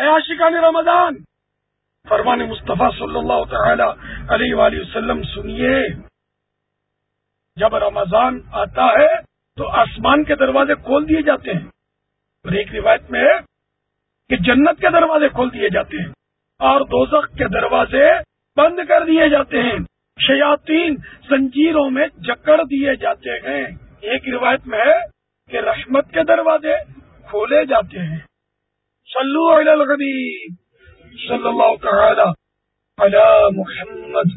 عیاشقان رمضان، فرمان مصطفیٰ صلی اللہ تعالی علیہ وآلہ وسلم سنیے، جب رمضان آتا ہے تو آسمان کے دروازے کھول دیے جاتے ہیں۔ اور ایک روایت میں ہے کہ جنت کے دروازے کھول دیے جاتے ہیں اور دوزخ کے دروازے بند کر دیے جاتے ہیں۔ شیاطین زنجیروں میں جکڑ دیے جاتے ہیں۔ ایک روایت میں ہے کہ رحمت کے دروازے کھولے جاتے ہیں۔ صلو علی الغبیب صلی اللہ تعالی علی محمد